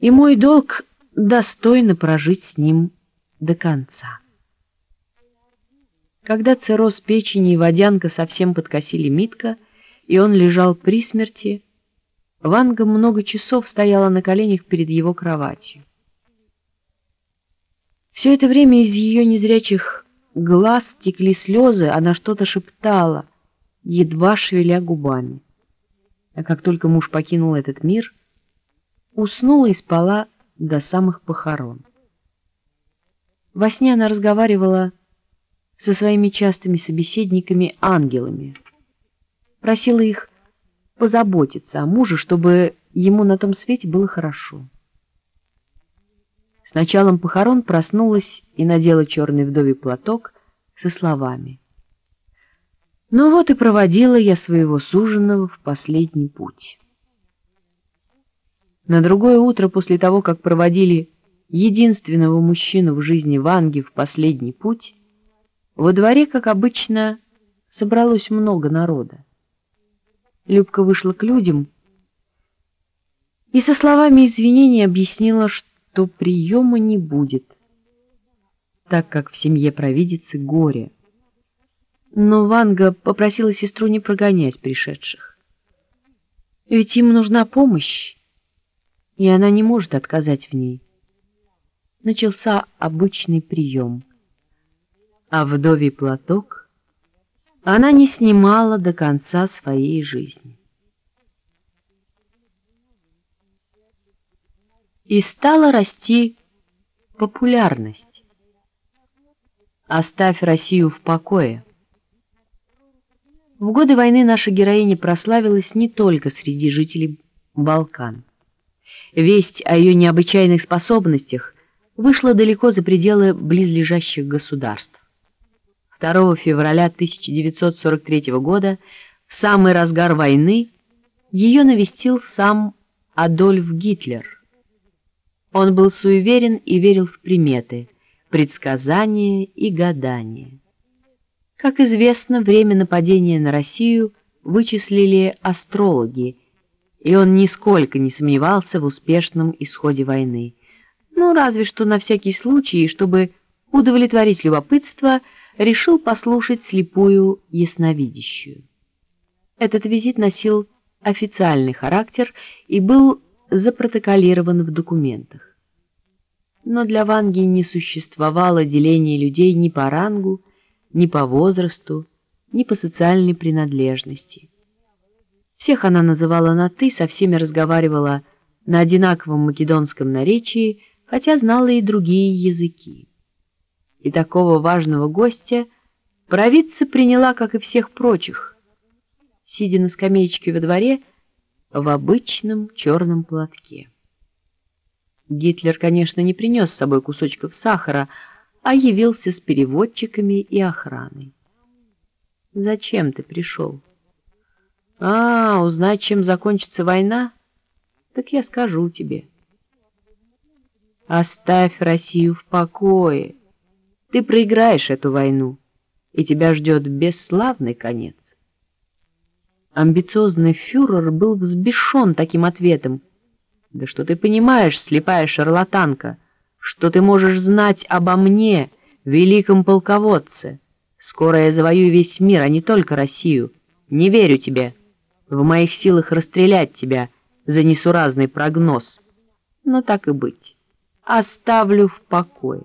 И мой долг достойно прожить с ним до конца. Когда цирроз печени и водянка совсем подкосили Митка, и он лежал при смерти, Ванга много часов стояла на коленях перед его кроватью. Все это время из ее незрячих глаз текли слезы, она что-то шептала, едва шевеля губами. А как только муж покинул этот мир, уснула и спала до самых похорон. Во сне она разговаривала со своими частыми собеседниками ангелами, просила их позаботиться о муже, чтобы ему на том свете было хорошо. С началом похорон проснулась и надела черный вдовий платок со словами «Ну вот и проводила я своего суженого в последний путь». На другое утро после того, как проводили единственного мужчину в жизни Ванги в последний путь, во дворе, как обычно, собралось много народа. Любка вышла к людям и со словами извинений объяснила, что приема не будет, так как в семье провидицы горе. Но Ванга попросила сестру не прогонять пришедших. Ведь им нужна помощь, и она не может отказать в ней. Начался обычный прием — а вдовий платок она не снимала до конца своей жизни. И стала расти популярность. «Оставь Россию в покое». В годы войны наша героиня прославилась не только среди жителей Балкан. Весть о ее необычайных способностях вышла далеко за пределы близлежащих государств. 2 февраля 1943 года, в самый разгар войны, ее навестил сам Адольф Гитлер. Он был суеверен и верил в приметы, предсказания и гадания. Как известно, время нападения на Россию вычислили астрологи, и он нисколько не сомневался в успешном исходе войны. Ну, разве что на всякий случай, чтобы удовлетворить любопытство – решил послушать слепую ясновидящую. Этот визит носил официальный характер и был запротоколирован в документах. Но для Ванги не существовало деления людей ни по рангу, ни по возрасту, ни по социальной принадлежности. Всех она называла на «ты», со всеми разговаривала на одинаковом македонском наречии, хотя знала и другие языки и такого важного гостя провидца приняла, как и всех прочих, сидя на скамеечке во дворе в обычном черном платке. Гитлер, конечно, не принес с собой кусочков сахара, а явился с переводчиками и охраной. «Зачем ты пришел?» «А, узнать, чем закончится война? Так я скажу тебе». «Оставь Россию в покое», ты проиграешь эту войну, и тебя ждет бесславный конец. Амбициозный фюрер был взбешен таким ответом. Да что ты понимаешь, слепая шарлатанка, что ты можешь знать обо мне, великом полководце? Скоро я завоюю весь мир, а не только Россию. Не верю тебе. В моих силах расстрелять тебя за несуразный прогноз. Но так и быть. Оставлю в покое.